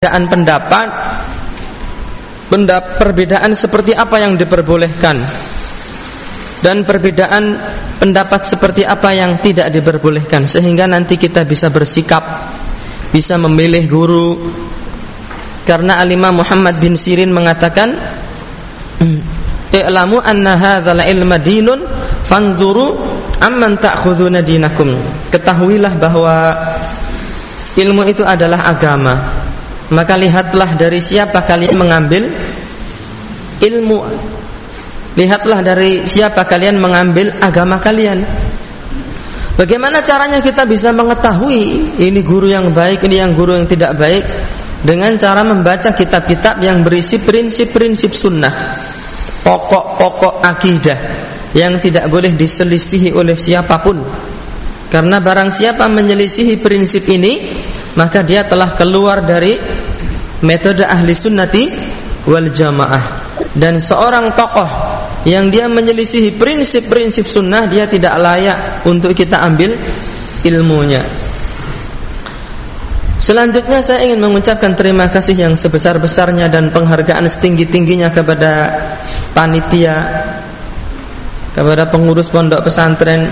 perbedaan pendapat perbedaan seperti apa yang diperbolehkan? Dan perbedaan pendapat seperti apa yang tidak diperbolehkan? Sehingga nanti kita bisa bersikap bisa memilih guru. Karena alimah Muhammad bin Sirin mengatakan i'lamu anna hadzal ilma dinun fanzuru amman ta'khuduna dinakum. Ketahuilah bahwa ilmu itu adalah agama maka lihatlah dari siapa kalian mengambil ilmu. Lihatlah dari siapa kalian mengambil agama kalian. Bagaimana caranya kita bisa mengetahui ini guru yang baik ini yang guru yang tidak baik? Dengan cara membaca kitab-kitab yang berisi prinsip-prinsip sunnah. Pokok-pokok akidah yang tidak boleh diselisihi oleh siapa pun. Karena barang siapa menyelisihi prinsip ini maka dia telah keluar dari metode ahli sunnati wal jamaah. Dan seorang tokoh yang dia menyelisihi prinsip-prinsip sunnah dia tidak layak untuk kita ambil ilmunya. Selanjutnya saya ingin mengucapkan terima kasih yang sebesar-besarnya dan penghargaan setinggi-tingginya kepada panitia kepada pengurus pondok pesantren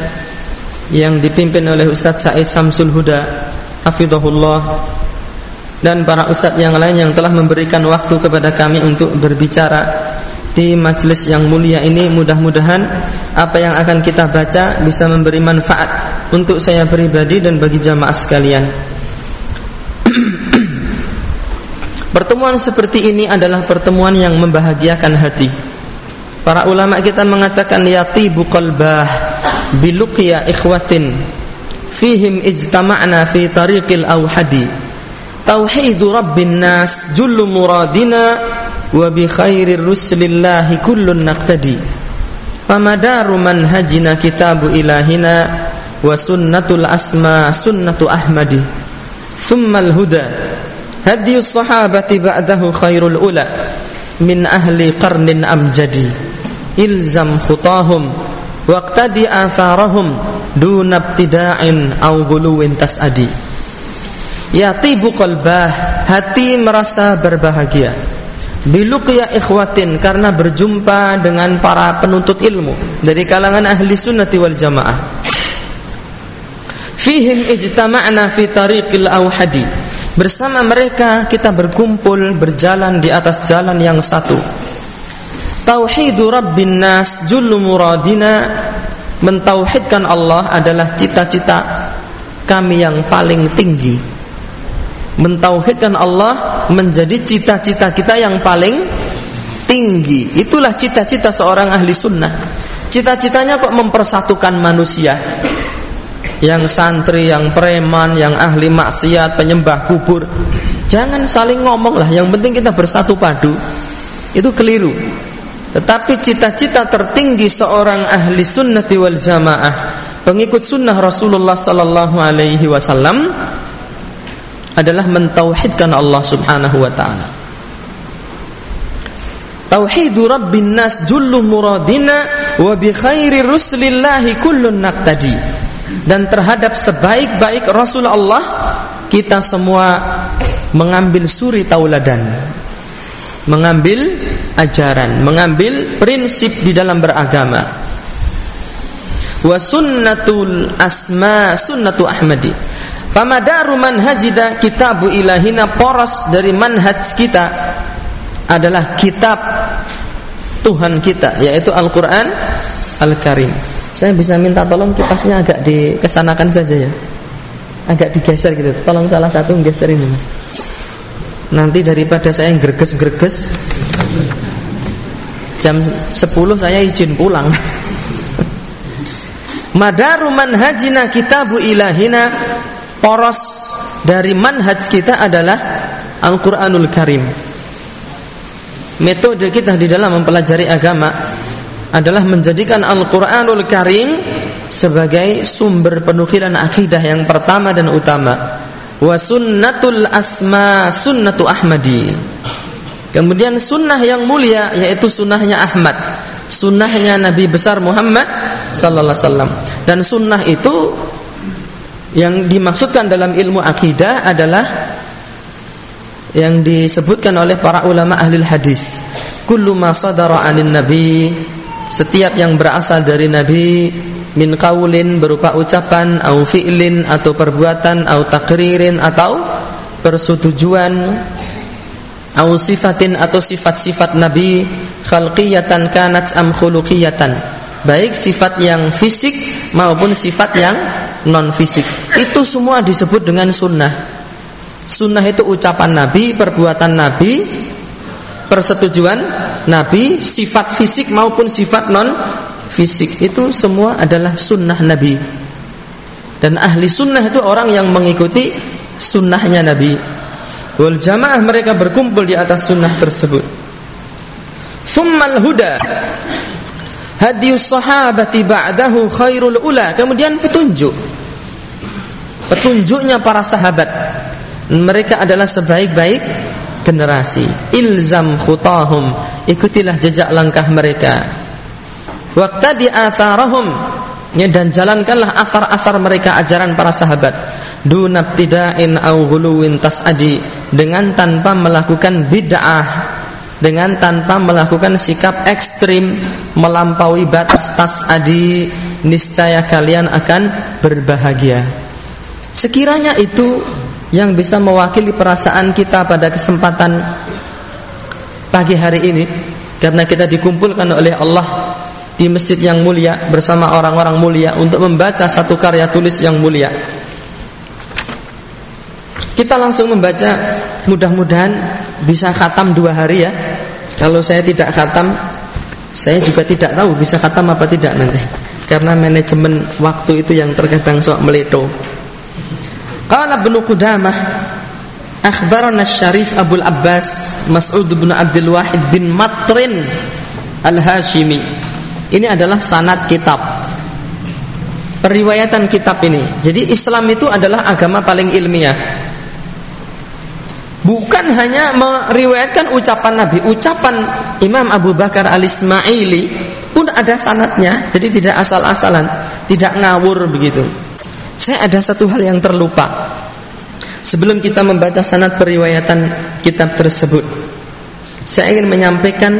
yang dipimpin oleh Ustadz Said Samsul Huda hafizahullah dan para ustadz yang lain yang telah memberikan waktu kepada kami untuk berbicara di majelis yang mulia ini mudah-mudahan apa yang akan kita baca bisa memberi manfaat untuk saya pribadi dan bagi jamaah sekalian. pertemuan seperti ini adalah pertemuan yang membahagiakan hati. Para ulama kita mengatakan yatibu qalbah biluqya ikhwatin fihim ijtama'na fi tariqil awhadi tauhidu rabbin nas jullu muradina wa bi khairir rusulillahi kullun naqtadi famadaru manhajina kitabu ilahina wa sunnatul asma sunnatu ahmadi thumma al-huda hadiyus sahabati ba'dahu khairul ula min ahli qarnin amjadi ilzam khutahum waqtadi atharahum duna ibtida'in aw Yatibu qalbah Hati merasa berbahagia. Biluqya ikhwatin Karena berjumpa dengan para penuntut ilmu Dari kalangan ahli sunnati wal jamaah. Fihim ijtama'na fi tariqil awhadi. Bersama mereka kita berkumpul Berjalan di atas jalan yang satu. Tauhidu Rabbin Nas Jullu muradina. Mentauhidkan Allah adalah cita-cita kami yang paling tinggi mentauhidkan Allah menjadi cita-cita kita yang paling tinggi. Itulah cita-cita seorang ahli sunnah. Cita-citanya kok mempersatukan manusia. Yang santri, yang preman, yang ahli maksiat, penyembah kubur. Jangan saling ngomong lah. Yang penting kita bersatu padu. Itu keliru. Tetapi cita-cita tertinggi seorang ahli sunnati wal jamaah, pengikut sunnah Rasulullah sallallahu alaihi wasallam adalah mentauhidkan Allah Subhanahu wa taala. Tauhidu Rabbin nas jullu muradina wa bi khairi rusulillahi kullun naqtadi. Dan terhadap sebaik-baik Rasul Allah kita semua mengambil suri tauladan. Mengambil ajaran, mengambil prinsip di dalam beragama. Wa sunnatul asma sunnatu Ahmadi Famadaru manhajida kitabu ilahina poros dari manhaj kita adalah kitab Tuhan kita yaitu Al-Qur'an Al-Karim. Saya bisa minta tolong kipasnya agak dikesanakan saja ya. Agak digeser gitu. Tolong salah satu geser ini, Mas. Nanti daripada saya yang greges-greges jam 10 saya izin pulang. Madaru manhajina kitabu ilahina poros dari manhaj kita adalah Al-Quranul Karim. Metode kita di dalam mempelajari agama adalah menjadikan Al-Quranul Karim sebagai sumber penukilan akidah yang pertama dan utama. Wa sunnatul asma sunnatu ahmadi. Kemudian sunnah yang mulia yaitu sunnahnya Ahmad. Sunnahnya Nabi besar Muhammad sallallahu alaihi wasallam. Dan sunnah itu yang dimaksudkan dalam ilmu akidah adalah yang disebutkan oleh para ulama ahli hadis. Kullu ma sadara 'anin nabi setiap yang berasal dari nabi min qaulin berupa ucapan au fi'lin atau perbuatan au takririn atau persetujuan au sifatin atau sifat-sifat nabi khalqiyatan kanat am khuluqiyatan baik sifat yang fisik maupun sifat yang non fisik itu semua disebut dengan sunnah. Sunnah itu ucapan nabi perbuatan nabi persetujuan nabi sifat fisik maupun sifat non fisik itu semua adalah sunnah nabi. Dan ahli sunnah itu orang yang mengikuti sunnahnya nabi. Wal jamaah mereka berkumpul di atas sunnah tersebut. Thummal huda. Hadius sahabati ba'dahu khairul ula. Kemudian petunjuk Petunjuknya para sahabat. Mereka adalah sebaik-baik generasi. Ilzam khutahum. Ikutilah jejak langkah mereka. Waqtadi atharahum. Ya, Dan jalankanlah athar-athar mereka Ajaran para sahabat. Dunabtida'in au guluwin tas'adi. Dengan tanpa melakukan bid'ah. Dengan tanpa melakukan sikap ekstrim melampaui batas tas adi niscaya kalian akan berbahagia sekiranya itu yang bisa mewakili perasaan kita pada kesempatan pagi hari ini karena kita dikumpulkan oleh Allah di masjid yang mulia bersama orang-orang mulia untuk membaca satu karya tulis yang mulia. Kita langsung membaca mudah-mudahan bisa khatam dua hari ya. Kalau saya tidak khatam saya juga tidak tahu bisa khatam apa tidak nanti. Karena manajemen waktu itu yang terkadang sok meleto Qala Ibnu Qudamah akhbarana Syarif Abdul Abbas Mas'ud bin Abdul Wahid bin Matrin Al-Hashimi. Ini adalah sanad kitab. Periwayatan kitab ini. Jadi Islam itu adalah agama paling ilmiah. Bukan hanya meriwayatkan ucapan Nabi, ucapan Imam Abu Bakar Al-Ismaili pun ada sanatnya, jadi tidak asal-asalan, tidak ngawur begitu. Saya ada satu hal yang terlupa. Sebelum kita membaca sanat periwayatan kitab tersebut, saya ingin menyampaikan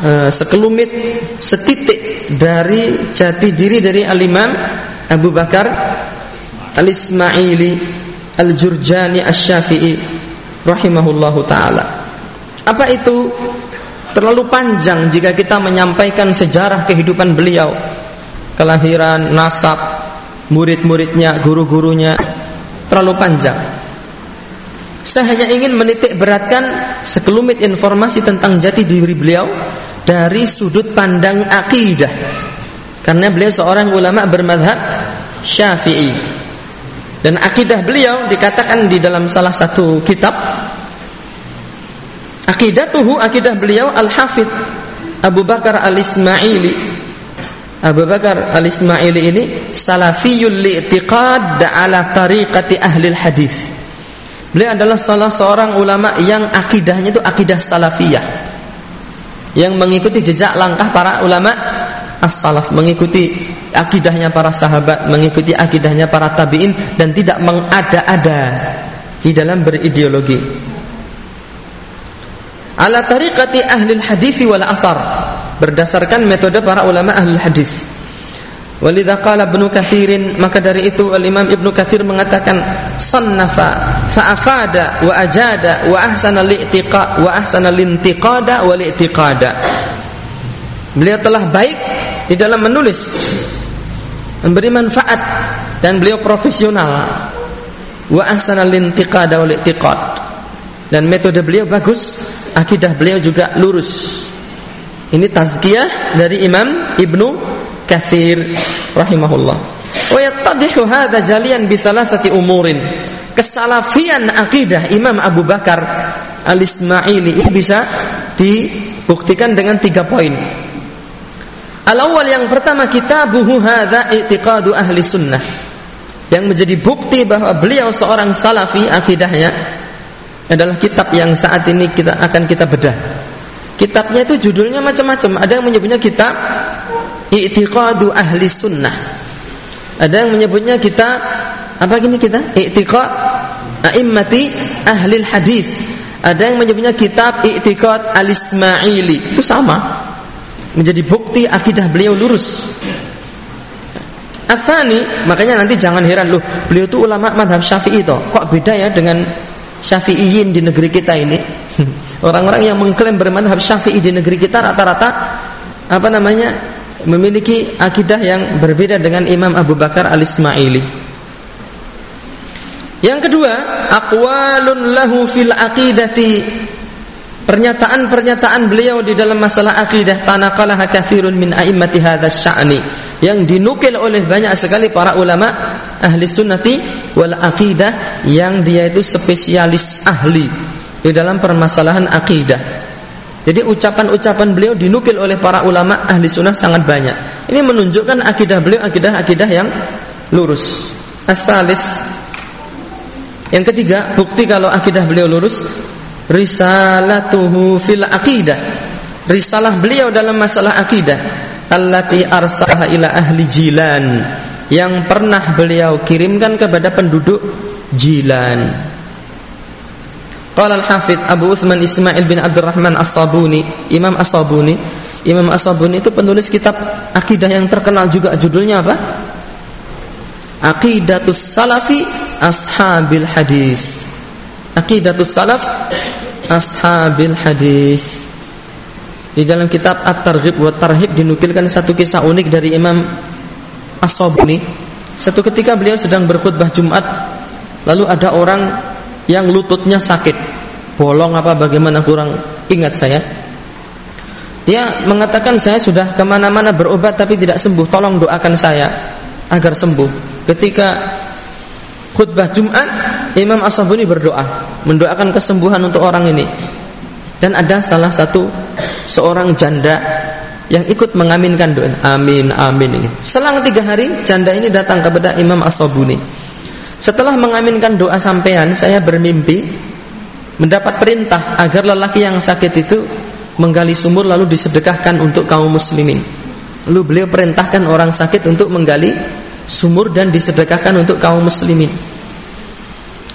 uh, sekelumit, setitik dari jati diri dari Al-Imam Abu Bakar Al-Ismaili Al-Jurjani Asy-Syafi'i rahimahullahu taala. Apa itu? Terlalu panjang jika kita menyampaikan sejarah kehidupan beliau. Kelahiran, nasab, murid-muridnya, guru-gurunya terlalu panjang. Saya hanya ingin menitik beratkan sekelumit informasi tentang jati diri beliau dari sudut pandang akidah. Karena beliau seorang ulama bermadhab Syafi'i. Dan akidah beliau dikatakan di dalam salah satu kitab Akidatuhu akidah beliau Al-Hafidh Abu Bakar Al-Ismaili Abu Bakar Al-Ismaili ini salafiyul li'tiqad ala tariqati ahli hadis. Beliau adalah salah seorang ulama yang akidahnya itu akidah salafiyah. Yang mengikuti jejak langkah para ulama as-salaf, mengikuti akidahnya para sahabat, mengikuti akidahnya para tabi'in dan tidak mengada-ada di dalam berideologi. Ala tariqati ahli hadis wal athar berdasarkan metode para ulama ahli hadis. Walidha qala Ibnu Katsirin maka dari itu Al-Imam Ibnu Katsir mengatakan sannafa fa afada wa ajada wa ahsana li'tiqa wa ahsana lintiqada wa li'tiqada. Beliau telah baik di dalam menulis memberi manfaat dan beliau profesional wa ahsana lintiqada wal i'tiqad dan metode beliau bagus akidah beliau juga lurus ini tazkiyah dari Imam Ibnu Katsir rahimahullah wa yattadihu hadza jalian bi thalathati umurin kesalafian akidah Imam Abu Bakar Al-Ismaili ini bisa dibuktikan dengan tiga poin Al-awwal yang pertama kitabuhu hadza i'tiqadu ahli sunnah. Yang menjadi bukti bahwa beliau seorang salafi akidahnya adalah kitab yang saat ini kita akan kita bedah. Kitabnya itu judulnya macam-macam. Ada yang menyebutnya kitab I'tiqadu ahli sunnah. Ada yang menyebutnya kita apa gini kita? I'tiqad a'immati ahli hadis. Ada yang menyebutnya kitab I'tiqad Al-Ismaili. Itu sama. Menjadi bukti akidah beliau lurus. Asani, makanya nanti jangan heran loh, beliau itu ulama madhab syafi'i toh. Kok beda ya dengan syafi'iyin di negeri kita ini? Orang-orang yang mengklaim bermadhab syafi'i di negeri kita rata-rata apa namanya memiliki akidah yang berbeda dengan Imam Abu Bakar al-Ismaili. Yang kedua, aqwalun lahu fil aqidati pernyataan-pernyataan beliau di dalam masalah akidah tanaqalaha katsirun min a'immati hadzal sya'ni yang dinukil oleh banyak sekali para ulama ahli sunnati wal aqidah yang dia itu spesialis ahli di dalam permasalahan akidah. Jadi ucapan-ucapan beliau dinukil oleh para ulama ahli sunnah sangat banyak. Ini menunjukkan akidah beliau akidah-akidah yang lurus. Asalis yang ketiga, bukti kalau akidah beliau lurus, risalatuhu fil akidah. Risalah beliau dalam masalah akidah allati arsaha ila ahli Jilan yang pernah beliau kirimkan kepada penduduk Jilan. Qala al-Hafidh Abu Uthman Ismail bin Abdurrahman As-Sabuni, Imam As-Sabuni. Imam As-Sabuni itu penulis kitab akidah yang terkenal juga judulnya apa? Aqidatus Salafi Ashabil Hadis. Aqidatus Salaf Ashabil Hadis. Di dalam kitab At-Targhib wa Tarhib dinukilkan satu kisah unik dari Imam As-Sabuni. Satu ketika beliau sedang berkhutbah Jumat, lalu ada orang yang lututnya sakit, bolong apa bagaimana kurang ingat saya. Dia mengatakan saya sudah ke mana-mana berobat tapi tidak sembuh, tolong doakan saya agar sembuh. Ketika khutbah Jumat, Imam As-Sabuni berdoa, mendoakan kesembuhan untuk orang ini. Dan ada salah satu seorang janda yang ikut mengaminkan doa. Amin, amin. Selang tiga hari, janda ini datang kepada Imam As-Sabuni. Setelah mengaminkan doa sampean, saya bermimpi mendapat perintah agar lelaki yang sakit itu menggali sumur lalu disedekahkan untuk kaum muslimin. Lalu beliau perintahkan orang sakit untuk menggali sumur dan disedekahkan untuk kaum muslimin.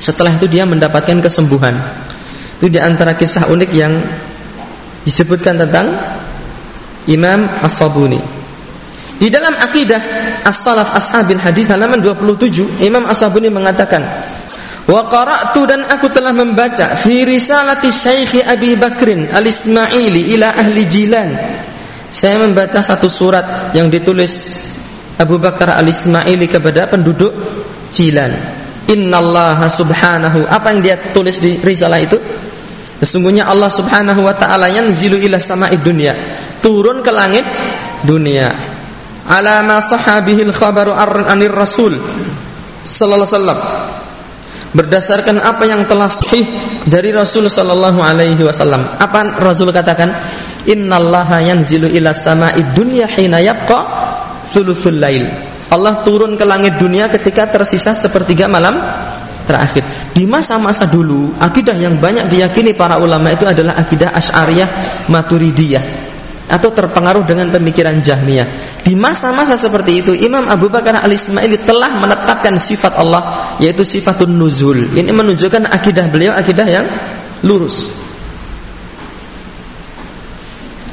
Setelah itu dia mendapatkan kesembuhan. Itu di antara kisah unik yang disebutkan tentang Imam As-Sabuni. Di dalam akidah As-Salaf Ashabil Hadis halaman 27, Imam As-Sabuni mengatakan, "Wa qara'tu dan aku telah membaca fi risalati Syekh Abi Bakrin Al-Ismaili ila ahli Jilan." Saya membaca satu surat yang ditulis Abu Bakar Al-Ismaili kepada penduduk Jilan. Innallaha subhanahu. Apa yang dia tulis di risalah itu? Sesungguhnya Allah Subhanahu wa taala yang zilu ila sama'id dunya, turun ke langit dunia. Ala ma sahabihil khabaru anir rasul sallallahu alaihi wasallam. Berdasarkan apa yang telah sahih dari Rasul sallallahu alaihi wasallam. Apa Rasul katakan? Innallaha yanzilu ila sama'id dunya hina yabqa thuluthul lail. Allah turun ke langit dunia ketika tersisa sepertiga malam terakhir. Di masa-masa dulu, akidah yang banyak diyakini para ulama itu adalah akidah Asy'ariyah Maturidiyah atau terpengaruh dengan pemikiran Jahmiyah. Di masa-masa seperti itu, Imam Abu Bakar Al-Ismaili telah menetapkan sifat Allah yaitu sifatun nuzul. Ini menunjukkan akidah beliau akidah yang lurus.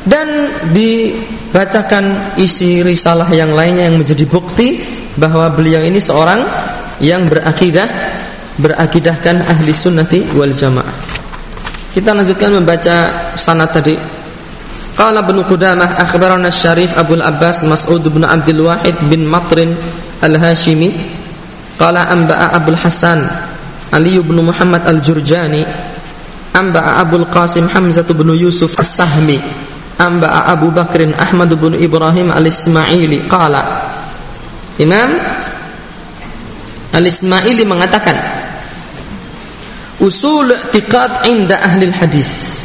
Dan dibacakan isi risalah yang lainnya yang menjadi bukti bahwa beliau ini seorang yang berakidah berakidahkan ahli sunnati wal jamaah. Kita lanjutkan membaca sanad tadi. Qala Ibnu Qudamah akhbarana Syarif Abu Abbas Mas'ud bin Abdul Wahid bin Matrin Al-Hashimi. Qala anba'a Abu Hasan Ali bin Muhammad Al-Jurjani. Anba'a Abu Qasim Hamzah bin Yusuf As-Sahmi. Anba'a Abu Bakrin Ahmad bin Ibrahim Al-Ismaili. Qala Imam Al-Ismaili mengatakan usul i'tiqad inda ahli hadis.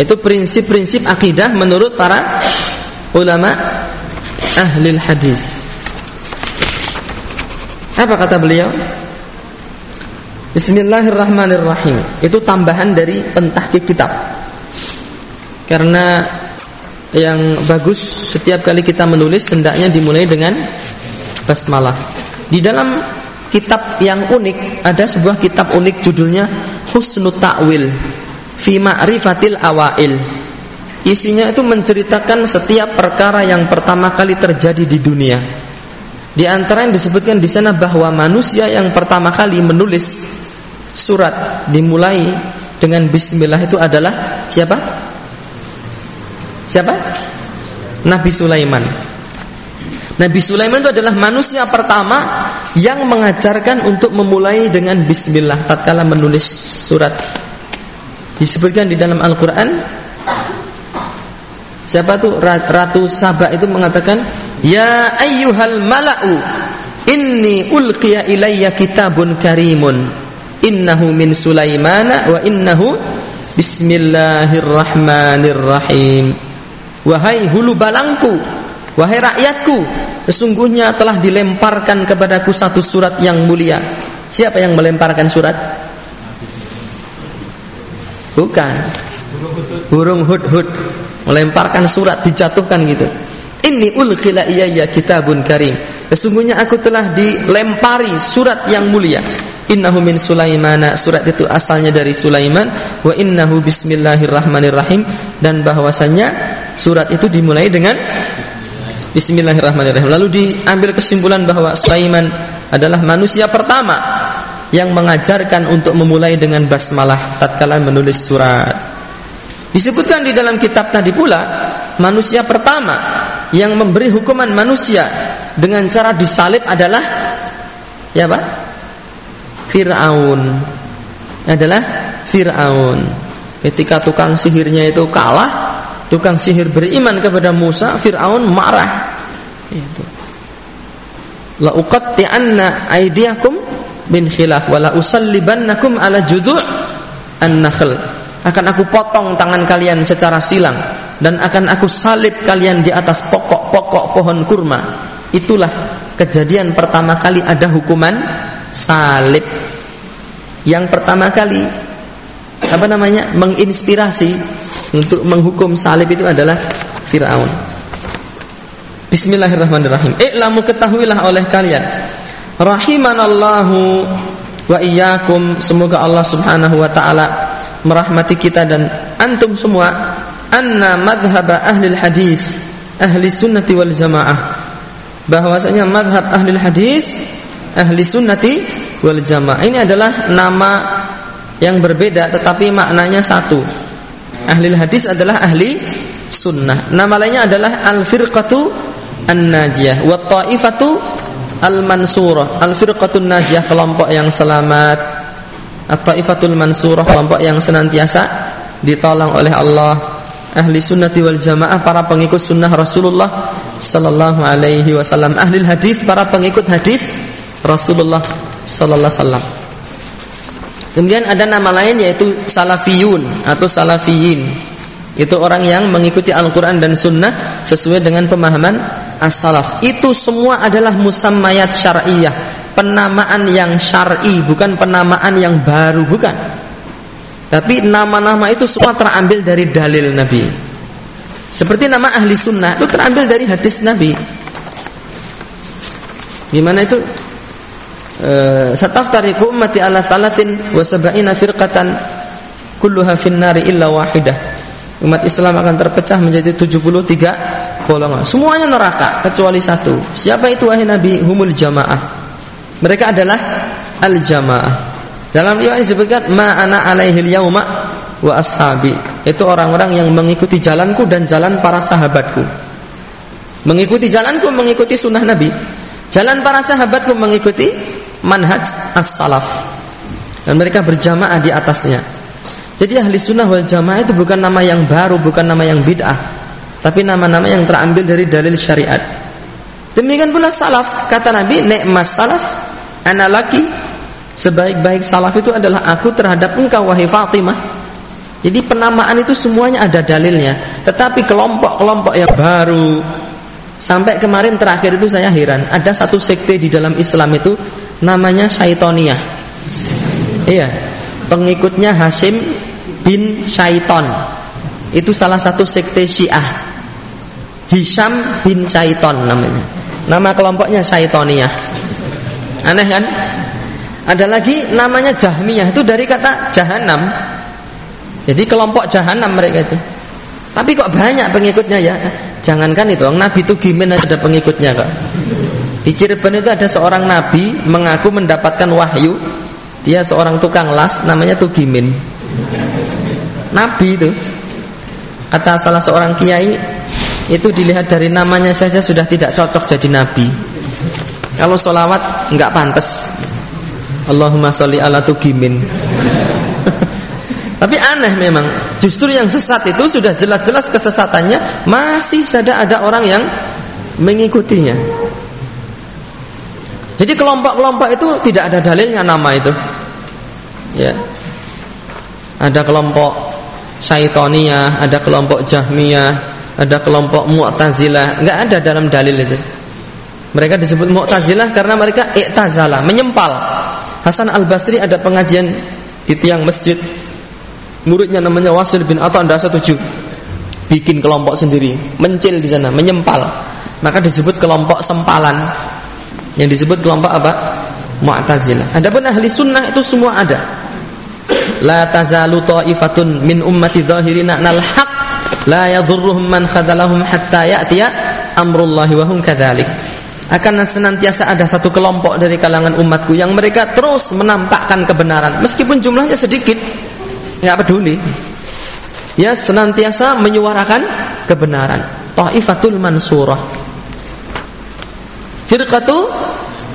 Itu prinsip-prinsip akidah menurut para ulama ahli hadis. Apa kata beliau? Bismillahirrahmanirrahim. Itu tambahan dari pentahkik kitab. Karena yang bagus setiap kali kita menulis hendaknya dimulai dengan basmalah. Di dalam kitab yang unik, ada sebuah kitab unik judulnya Husnul Ta'wil fi Ma'rifatil Awail. Isinya itu menceritakan setiap perkara yang pertama kali terjadi di dunia. Di antara yang disebutkan di sana bahwa manusia yang pertama kali menulis surat dimulai dengan bismillah itu adalah siapa? Siapa? Nabi Sulaiman. Nabi Sulaiman itu adalah manusia pertama yang mengajarkan untuk memulai dengan bismillah tatkala menulis surat. Disebutkan di dalam Al-Qur'an Siapa tuh Ratu Sabah itu mengatakan, "Ya ayyuhal mala'u, inni ulqiya ilayya kitabun karimun. Innahu min Sulaimana wa innahu bismillahirrahmanirrahim." Wahai hulu balangku, wahai rakyatku, sesungguhnya telah dilemparkan kepadaku satu surat yang mulia. Siapa yang melemparkan surat? Bukan. Burung hud-hud melemparkan surat dijatuhkan gitu. Ini ulqila iyaya kitabun karim. Sesungguhnya aku telah dilempari surat yang mulia. Innahu min Sulaimana. Surat itu asalnya dari Sulaiman. Wa innahu bismillahirrahmanirrahim. Dan bahwasanya surat itu dimulai dengan Bismillahirrahmanirrahim. Lalu diambil kesimpulan bahwa Sulaiman adalah manusia pertama yang mengajarkan untuk memulai dengan basmalah tatkala menulis surat. Disebutkan di dalam kitab tadi pula manusia pertama yang memberi hukuman manusia dengan cara disalib adalah ya Pak? Fir'aun. Adalah Fir'aun. Ketika tukang sihirnya itu kalah, tukang sihir beriman kepada Musa, Fir'aun marah. Itu. La uqatti'anna aydiyakum bin khilaf wa la usallibannakum ala judu' an-nakhl akan aku potong tangan kalian secara silang dan akan aku salib kalian di atas pokok-pokok pohon kurma. Itulah kejadian pertama kali ada hukuman salib. Yang pertama kali apa namanya? menginspirasi untuk menghukum salib itu adalah Firaun. Bismillahirrahmanirrahim. I'lamu ketahuilah oleh kalian rahimanallahu wa iyyakum. Semoga Allah Subhanahu wa taala merahmati kita dan antum semua. Anna madhhab ahli hadis ahli sunnati wal jamaah. Bahwasanya madhab ahli hadis ahli sunnati wal jamaah. Ini adalah nama yang berbeda tetapi maknanya satu. Ahli hadis adalah ahli sunnah. Nama lainnya adalah al firqatu an najiyah wa taifatu al mansurah al firqatun najiyah kelompok yang selamat. At-Taifatul Mansurah kelompok yang senantiasa ditolong oleh Allah. Ahli sunnati wal jamaah para pengikut sunnah Rasulullah sallallahu alaihi wasallam. Ahli hadis para pengikut hadis Rasulullah sallallahu wasallam. Kemudian ada nama lain yaitu salafiyun atau salafiyin. Itu orang yang mengikuti Al-Quran dan Sunnah sesuai dengan pemahaman as-salaf itu semua adalah musammayat syar'iyah penamaan yang syar'i, bukan penamaan yang baru, bukan. Tapi nama-nama itu semua terambil dari dalil Nabi. Seperti nama ahli sunnah itu terambil dari hadis Nabi. Gimana itu? Eh, Sataftariku ummati ala salatin wa sab'ina firqatan kulluha finnari illa wahidah. Umat Islam akan terpecah menjadi 73 golongan. Semuanya neraka kecuali satu. Siapa itu wahai Nabi? Humul jamaah mereka adalah al-jamaah. Dalam riwayat disebutkan ma ana alaihil yauma wa ashabi. Itu orang-orang yang mengikuti jalanku dan jalan para sahabatku. Mengikuti jalanku mengikuti sunnah Nabi. Jalan para sahabatku mengikuti manhaj as-salaf. Dan mereka berjamaah di atasnya. Jadi ahli sunnah wal jamaah itu bukan nama yang baru, bukan nama yang bid'ah. Tapi nama-nama yang terambil dari dalil syariat. Demikian pula salaf, kata Nabi, nikmat salaf anak laki sebaik-baik salaf itu adalah aku terhadap engkau wahai Fatimah. Jadi penamaan itu semuanya ada dalilnya. Tetapi kelompok-kelompok yang baru sampai kemarin terakhir itu saya heran ada satu sekte di dalam Islam itu namanya Syaitoniyah iya pengikutnya Hashim bin Syaiton. Itu salah satu sekte Syiah Hisham bin Syaiton namanya nama kelompoknya Syaitoniyah Aneh kan? Ada lagi namanya Jahmiyah itu dari kata jahanam. Jadi kelompok jahanam mereka itu. Tapi kok banyak pengikutnya ya? Jangankan itu, Nabi itu gimana ada pengikutnya kok. Di Cirebon itu ada seorang nabi mengaku mendapatkan wahyu. Dia seorang tukang las namanya Tugimin. Nabi itu. Kata salah seorang kiai itu dilihat dari namanya saja sudah tidak cocok jadi nabi. Kalau solawat nggak pantas. Allahumma sholli ala Tugimin. Tapi aneh memang, justru yang sesat itu sudah jelas-jelas kesesatannya masih saja ada orang yang mengikutinya. Jadi kelompok-kelompok itu tidak ada dalilnya nama itu. Ya. Ada kelompok Syaitoniyah, ada kelompok Jahmiyah, ada kelompok Mu'tazilah, enggak ada dalam dalil itu. Mereka disebut Mu'tazilah karena mereka i'tazala, menyempal. Hasan Al-Basri ada pengajian di tiang masjid. Muridnya namanya Wasil bin Atha anda setuju. Bikin kelompok sendiri, mencil di sana, menyempal. Maka disebut kelompok sempalan yang disebut kelompok apa? Mu'tazilah. Adapun ahli sunnah itu semua ada. La tazalu ta'ifatun min ummati zahirina nal haq la yadhurruhum man khadalahum hatta ya'tiya amrullahi wa hum kadzalik. Akan senantiasa ada satu kelompok dari kalangan umatku yang mereka terus menampakkan kebenaran meskipun jumlahnya sedikit. Enggak peduli. Ya senantiasa menyuarakan kebenaran. Ta'ifatul mansurah firqatu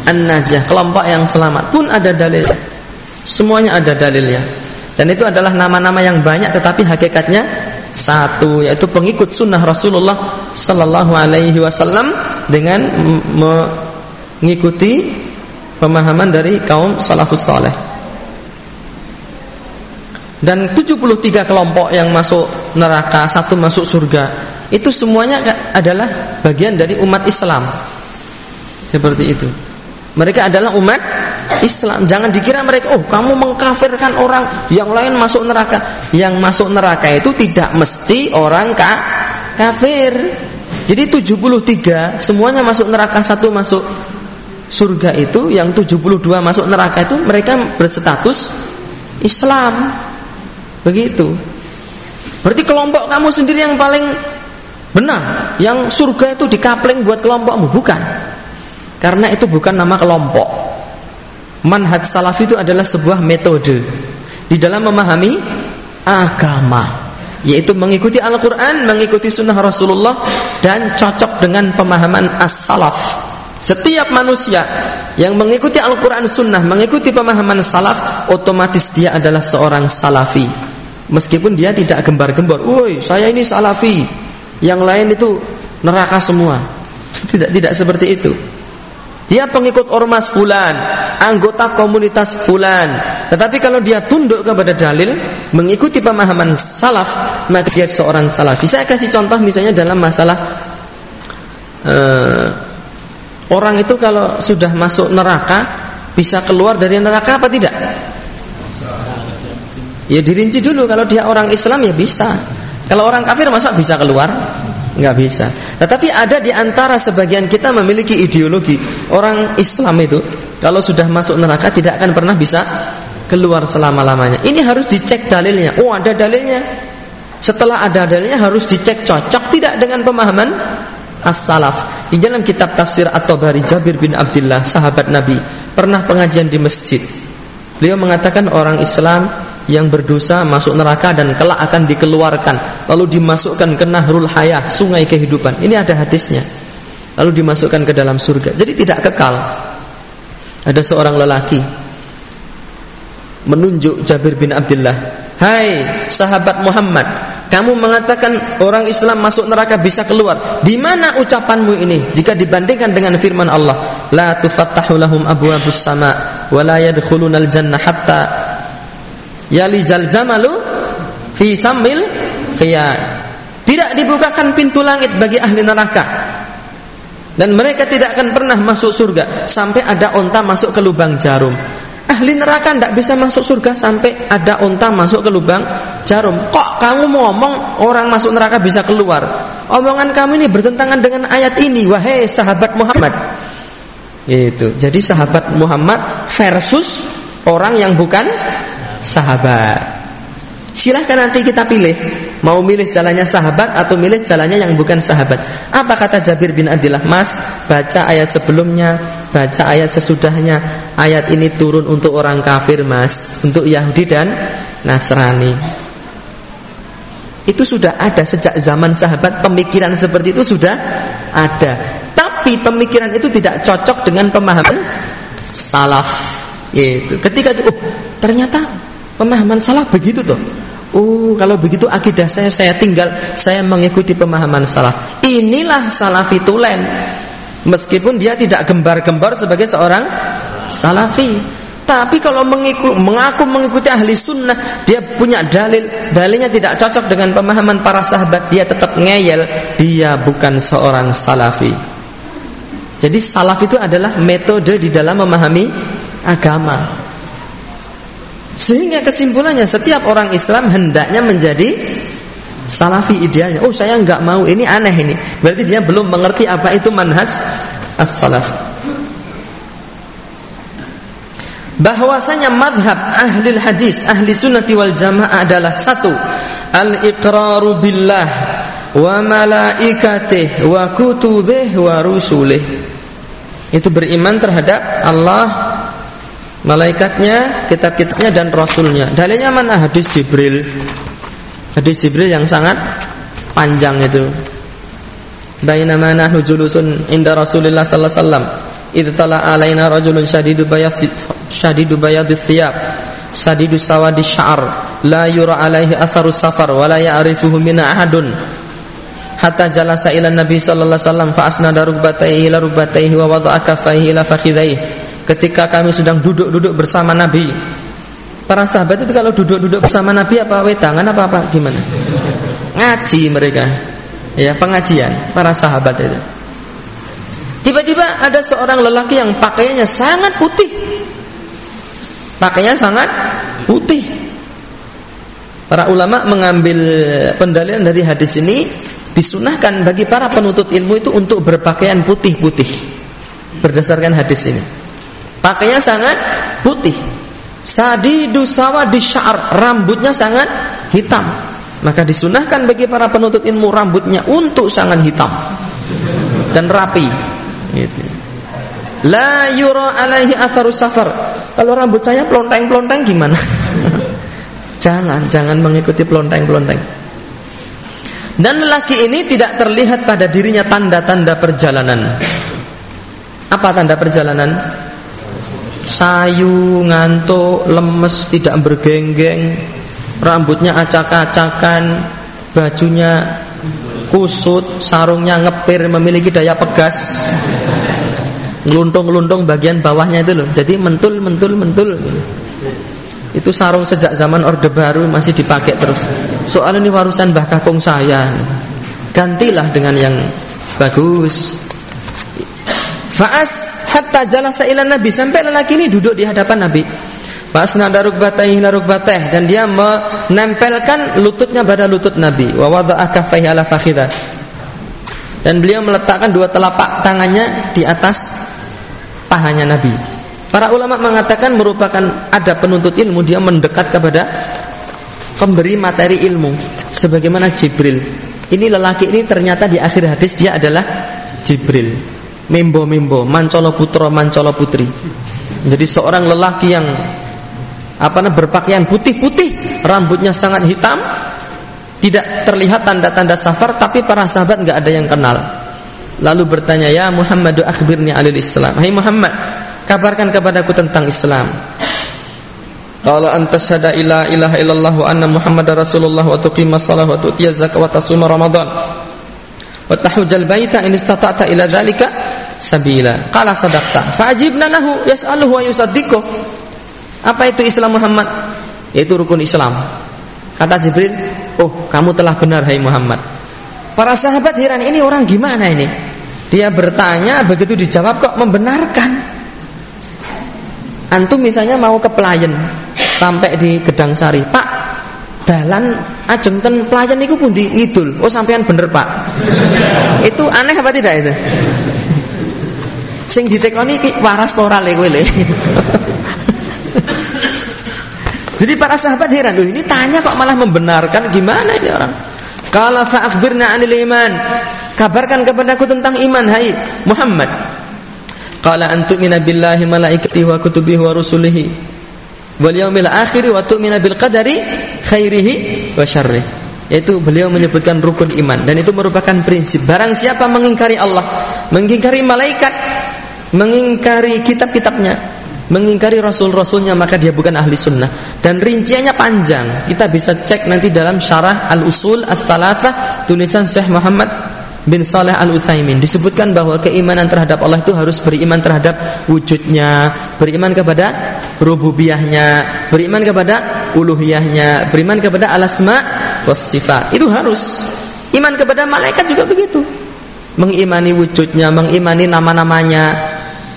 an-najah, kelompok yang selamat pun ada dalil. Semuanya ada dalilnya. Dan itu adalah nama-nama yang banyak tetapi hakikatnya satu yaitu pengikut sunnah Rasulullah sallallahu alaihi wasallam dengan mengikuti pemahaman dari kaum salafus saleh. Dan 73 kelompok yang masuk neraka, satu masuk surga. Itu semuanya adalah bagian dari umat Islam. Seperti itu. Mereka adalah umat Islam. Jangan dikira mereka, oh kamu mengkafirkan orang, yang lain masuk neraka. Yang masuk neraka itu tidak mesti orang ka kafir. Jadi 73 semuanya masuk neraka satu masuk surga itu, yang 72 masuk neraka itu mereka berstatus Islam. Begitu. Berarti kelompok kamu sendiri yang paling benar, yang surga itu dikapling buat kelompokmu, bukan. Karena itu bukan nama kelompok. Manhaj salaf itu adalah sebuah metode di dalam memahami agama, yaitu mengikuti Al-Qur'an, mengikuti sunnah Rasulullah dan cocok dengan pemahaman as-salaf. Setiap manusia yang mengikuti Al-Quran Sunnah, mengikuti pemahaman salaf, otomatis dia adalah seorang salafi. Meskipun dia tidak gembar-gembor, woi saya ini salafi, yang lain itu neraka semua. Tidak tidak seperti itu. Dia pengikut ormas fulan, anggota komunitas fulan. Tetapi kalau dia tunduk kepada dalil, mengikuti pemahaman salaf, maka dia seorang salafi. Saya kasih contoh misalnya dalam masalah uh, orang itu kalau sudah masuk neraka bisa keluar dari neraka apa tidak? Ya dirinci dulu kalau dia orang Islam ya bisa. Kalau orang kafir masa bisa keluar? Nggak bisa. Tetapi ada di antara sebagian kita memiliki ideologi orang Islam itu kalau sudah masuk neraka tidak akan pernah bisa keluar selama-lamanya. Ini harus dicek dalilnya. Oh, ada dalilnya. Setelah ada dalilnya harus dicek cocok tidak dengan pemahaman as-salaf. Di dalam kitab tafsir At-Tabari Jabir bin Abdullah, sahabat Nabi, pernah pengajian di masjid. Beliau mengatakan orang Islam yang berdosa masuk neraka dan kelak akan dikeluarkan. Lalu dimasukkan ke nahrul hayah sungai kehidupan. Ini ada hadisnya. Lalu dimasukkan ke dalam surga. Jadi tidak kekal. Ada seorang lelaki menunjuk Jabir bin Abdullah hai sahabat Muhammad kamu mengatakan orang Islam masuk neraka bisa keluar. Di mana ucapanmu ini? Jika dibandingkan dengan firman Allah la tufattahu lahum abwabus sama wa la yadkhulunal jannah hatta yalijal jamalu fi samil khiyar. Tidak dibukakan pintu langit bagi ahli neraka. Dan mereka tidak akan pernah masuk surga sampai ada onta masuk ke lubang jarum. Ahli neraka tidak bisa masuk surga sampai ada onta masuk ke lubang jarum. Kok kamu ngomong orang masuk neraka bisa keluar? Omongan kamu ini bertentangan dengan ayat ini, wahai sahabat Muhammad. Itu. Jadi sahabat Muhammad versus orang yang bukan sahabat. Silahkan nanti kita pilih Mau milih jalannya sahabat atau milih jalannya yang bukan sahabat. Apa kata Jabir bin Abdullah Mas, baca ayat sebelumnya Baca ayat sesudahnya. Ayat ini turun untuk orang kafir mas. Untuk Yahudi dan Nasrani. Itu sudah ada sejak zaman sahabat. Pemikiran seperti itu sudah ada. Tapi pemikiran itu tidak cocok dengan pemahaman Salaf. Yaitu ketika itu, oh, ternyata pemahaman salaf begitu tuh Oh, kalau begitu akidah saya saya tinggal saya mengikuti pemahaman salaf. Inilah salafi tulen. Meskipun dia tidak gembar-gembar sebagai seorang salafi. Tapi kalau mengiku, mengaku mengikuti ahli sunnah, dia punya dalil, dalilnya tidak cocok dengan pemahaman para sahabat, dia tetap ngeyel, dia bukan seorang salafi. Jadi salaf itu adalah metode di dalam memahami agama. Sehingga kesimpulannya setiap orang Islam hendaknya menjadi salafi idealnya. Oh saya nggak mau ini aneh ini. Berarti dia belum mengerti apa itu manhaj as-salaf. Bahwasanya madhab ahli hadis, ahli sunnati wal jamaah adalah satu al-iqraru billah wa malaikatih wa kutubih wa rusulih. Itu beriman terhadap Allah, malaikatnya, kitab-kitabnya dan rasulnya. Dalilnya mana? Hadis Jibril. Hadis Jibril yang sangat panjang itu. Bainama nahnu julusun inda Rasulillah sallallahu alaihi wasallam, idh tala alaina rajulun shadidu bayad shadidu bayadis thiyab, shadidu sawadi sya'r, la yura alaihi atharu safar wa la ya'rifuhu min ahadun. Hatta jalasa ila Nabi sallallahu alaihi wasallam fa asnada rukbatayhi ila rukbatayhi wa wada'a kaffayhi ila fakhidhayhi ketika kami sedang duduk-duduk bersama Nabi. Para sahabat itu kalau duduk-duduk bersama Nabi apa wedangan apa apa gimana? Ngaji mereka. Ya, pengajian para sahabat itu. Tiba-tiba ada seorang lelaki yang pakaiannya sangat putih. Pakaiannya sangat putih. Para ulama mengambil pendalilan dari hadis ini disunahkan bagi para penuntut ilmu itu untuk berpakaian putih-putih berdasarkan hadis ini. Pakainya sangat putih. Sadidu di syar, rambutnya sangat hitam. Maka disunahkan bagi para penuntut ilmu rambutnya untuk sangat hitam dan rapi. Gitu. La yura alaihi atharu safar. Kalau rambut saya pelonteng-pelonteng gimana? jangan, jangan mengikuti pelonteng-pelonteng. Dan lelaki ini tidak terlihat pada dirinya tanda-tanda perjalanan. Apa tanda perjalanan? Sayu, ngantuk, lemes, tidak bergenggeng, rambutnya acak-acakan, bajunya kusut, sarungnya ngepir, memiliki daya pegas. Ngeluntung-ngeluntung bagian bawahnya itu loh. Jadi mentul, mentul, mentul. Itu sarung sejak zaman Orde Baru masih dipakai terus. Soal ini warusan Mbah Kakung saya. Gantilah dengan yang bagus. Faas hatta jalasa ila Nabi sampai lelaki ini duduk di hadapan Nabi. Fasnada rukbatayhi la rukbatayh dan dia menempelkan lututnya pada lutut Nabi. Wa wada'a kaffayhi ala fakhidah. Dan beliau meletakkan dua telapak tangannya di atas pahanya Nabi. Para ulama mengatakan merupakan ada penuntut ilmu dia mendekat kepada pemberi materi ilmu sebagaimana Jibril. Ini lelaki ini ternyata di akhir hadis dia adalah Jibril mimbo-mimbo, mancolo putra, mancolo putri. Jadi seorang lelaki yang apa namanya berpakaian putih-putih, rambutnya sangat hitam, tidak terlihat tanda-tanda safar, tapi para sahabat nggak ada yang kenal. Lalu bertanya, ya Muhammadu akhbirni alil Islam. Hai Muhammad, kabarkan kepadaku tentang Islam. Kalau anta syada ila ilaha illallah wa anna Muhammad Rasulullah wa tuqima salah wa tu'tiya zakat wa tasuma Ramadan wa baita in istata'ta ila dzalika sabila. Qala sadaqta. Fa'ajibna lahu yas'aluhu. Apa itu Islam Muhammad? Yaitu rukun Islam. Kata Jibril, "Oh, kamu telah benar hai Muhammad." Para sahabat heran, ini orang gimana ini? Dia bertanya, begitu dijawab kok membenarkan. Antum misalnya mau ke pelayan sampai di Gedang Sari, Pak, dalan ajeng ten pelayan itu pun di ngidul. Oh sampean bener Pak. itu aneh apa tidak itu? Sing ditekoni iki waras ora le kowe le. Jadi para sahabat heran, ini tanya kok malah membenarkan gimana ini orang? Qala fa'akhbirna 'anil iman. Kabarkan kepadaku tentang iman hai Muhammad. Qala antu'mina billahi malaikatihi wa kutubihi wa rusulihi wal yaumil akhir wa tu'mina bil qadari khairihi wa syarrihi. Yaitu beliau menyebutkan rukun iman dan itu merupakan prinsip. Barang siapa mengingkari Allah, mengingkari malaikat, mengingkari kitab-kitabnya, mengingkari rasul-rasulnya maka dia bukan ahli sunnah dan rinciannya panjang kita bisa cek nanti dalam syarah al-usul as-salasah tulisan Syekh Muhammad bin Saleh al-Utsaimin. Disebutkan bahwa keimanan terhadap Allah itu harus beriman terhadap wujudnya beriman kepada rububiyahnya beriman kepada uluhiyahnya beriman kepada alasma was sifat. Itu harus. Iman kepada malaikat juga begitu. Mengimani wujudnya mengimani nama-namanya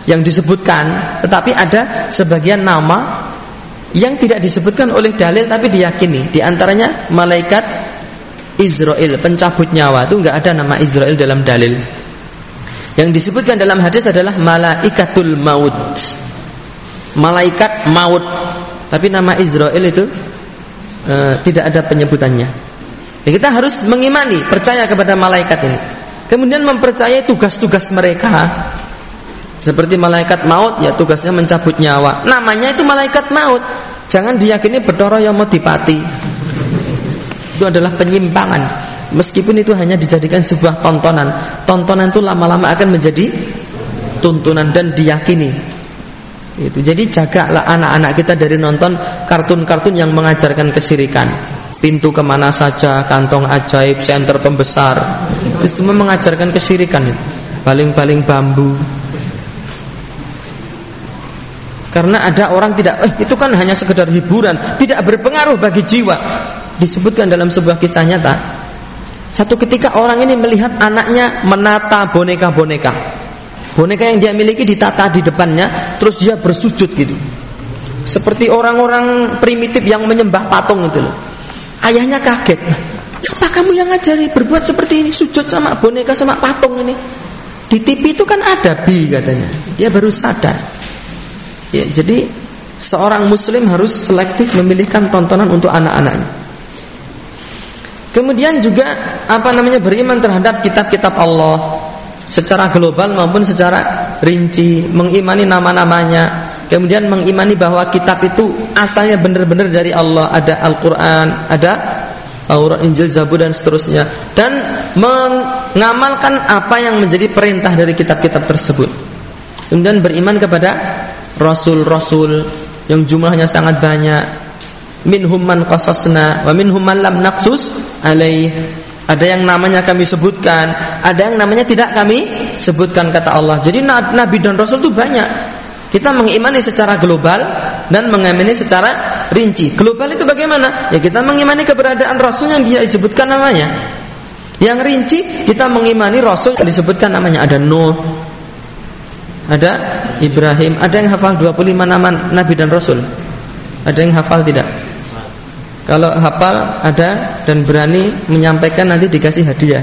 yang disebutkan, tetapi ada sebagian nama yang tidak disebutkan oleh dalil tapi diyakini. Di antaranya malaikat Israel, pencabut nyawa itu enggak ada nama Israel dalam dalil. Yang disebutkan dalam hadis adalah malaikatul maut. Malaikat maut. Tapi nama Israel itu e, tidak ada penyebutannya. Ya, kita harus mengimani, percaya kepada malaikat ini. Kemudian mempercayai tugas-tugas mereka seperti malaikat maut ya tugasnya mencabut nyawa. Namanya itu malaikat maut. Jangan diyakini Betoro yang mau dipati. Itu adalah penyimpangan. Meskipun itu hanya dijadikan sebuah tontonan. Tontonan itu lama-lama akan menjadi tuntunan dan diyakini. Itu. Jadi jagalah anak-anak kita dari nonton kartun-kartun yang mengajarkan kesirikan. Pintu ke mana saja, kantong ajaib, center pembesar. Itu semua mengajarkan kesirikan. Paling-paling bambu, karena ada orang tidak, eh itu kan hanya sekedar hiburan, tidak berpengaruh bagi jiwa. Disebutkan dalam sebuah kisah nyata. Satu ketika orang ini melihat anaknya menata boneka-boneka. Boneka yang dia miliki ditata di depannya, terus dia bersujud gitu. Seperti orang-orang primitif yang menyembah patung itu loh. Ayahnya kaget. Apa kamu yang ngajari berbuat seperti ini? Sujud sama boneka sama patung ini. Di TV itu kan ada bi katanya. Dia baru sadar. Ya, jadi seorang muslim harus selektif memilihkan tontonan untuk anak-anaknya. Kemudian juga apa namanya beriman terhadap kitab-kitab Allah. Secara global maupun secara rinci, mengimani nama-namanya, kemudian mengimani bahwa kitab itu asalnya benar-benar dari Allah, ada Al-Qur'an, ada Taurat, Injil, Zabur dan seterusnya. Dan mengamalkan apa yang menjadi perintah dari kitab-kitab tersebut. Kemudian beriman kepada rasul-rasul yang jumlahnya sangat banyak minhum man qasasna wa minhum man lam naqsus alaih. Ada yang namanya kami sebutkan ada yang namanya tidak kami sebutkan kata Allah. Jadi nabi dan rasul itu banyak. Kita mengimani secara global dan mengimani secara rinci. Global itu bagaimana? Ya kita mengimani keberadaan rasul yang dia disebutkan namanya. Yang rinci kita mengimani rasul yang disebutkan namanya. Ada Nuh ada Ibrahim, ada yang hafal 25 nama Nabi dan Rasul. Ada yang hafal tidak? Kalau hafal ada dan berani menyampaikan nanti dikasih hadiah.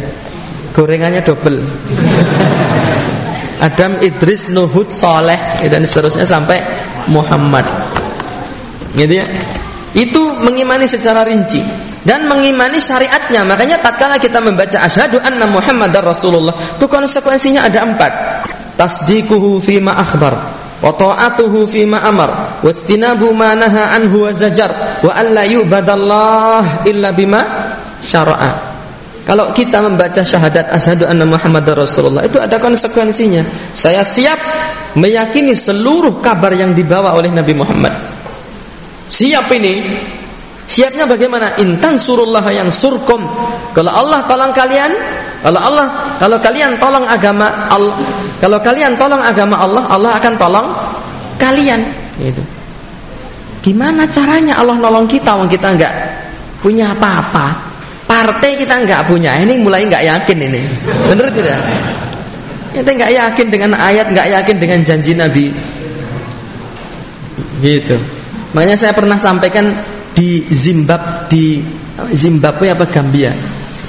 Gorengannya double. Adam, Idris, Nuhud, Soleh dan seterusnya sampai Muhammad. Gitu ya. Itu mengimani secara rinci dan mengimani syariatnya. Makanya tatkala kita membaca asyhadu anna Muhammadar Rasulullah, itu konsekuensinya ada empat tasdiquhu ma akhbar wa ta'atuhu ma amar wa istinabu ma naha anhu wa zajar wa alla yu'badallah kalau kita membaca syahadat asyhadu anna Muhammadar Rasulullah itu ada konsekuensinya. Saya siap meyakini seluruh kabar yang dibawa oleh Nabi Muhammad. Siap ini. Siapnya bagaimana? Intan surullah yang surkom. Kalau Allah tolong kalian, kalau Allah, kalau kalian tolong agama Allah, kalau kalian tolong agama Allah, Allah akan tolong kalian. Gitu. Gimana caranya Allah nolong kita wong kita enggak punya apa-apa? Partai kita enggak punya. Ini mulai enggak yakin ini. Benar tidak? Kita enggak yakin dengan ayat, enggak yakin dengan janji Nabi. Gitu. Makanya saya pernah sampaikan di Zimbabwe di Zimbabwe apa Gambia.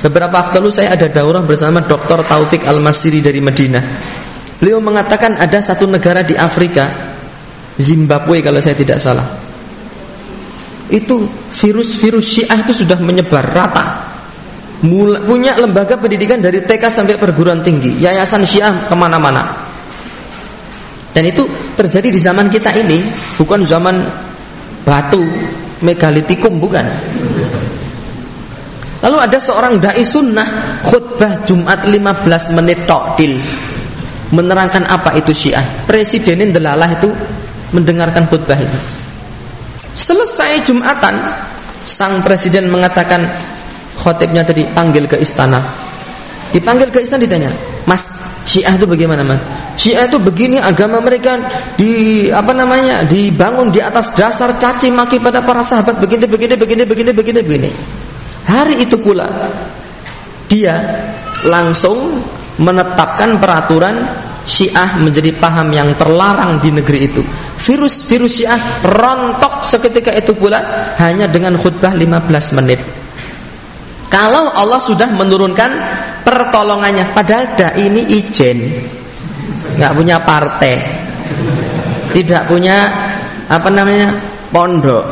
Beberapa waktu lalu saya ada daurah bersama Dr. Taufik Al-Masiri dari Madinah. Beliau mengatakan ada satu negara di Afrika, Zimbabwe kalau saya tidak salah. itu virus-virus Syiah itu sudah menyebar rata. Mula, punya lembaga pendidikan dari TK sampai perguruan tinggi, yayasan Syiah ke mana-mana. Dan itu terjadi di zaman kita ini, bukan zaman batu megalitikum, bukan. Lalu ada seorang dai sunnah khutbah Jumat 15 menit tokdil menerangkan apa itu Syiah. Presidenin delalah itu mendengarkan khutbah itu. Selesai Jumatan, sang presiden mengatakan khotibnya tadi panggil ke istana. Dipanggil ke istana ditanya, "Mas, Syiah itu bagaimana, Mas?" Syiah itu begini agama mereka di apa namanya? dibangun di atas dasar caci maki pada para sahabat begini begini begini begini begini begini. Hari itu pula dia langsung menetapkan peraturan Syiah menjadi paham yang terlarang di negeri itu. Virus-virus Syiah rontok seketika itu pula hanya dengan khutbah 15 menit. Kalau Allah sudah menurunkan pertolongannya, padahal dah ini ijen, nggak punya partai, tidak punya apa namanya pondok.